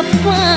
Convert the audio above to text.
apa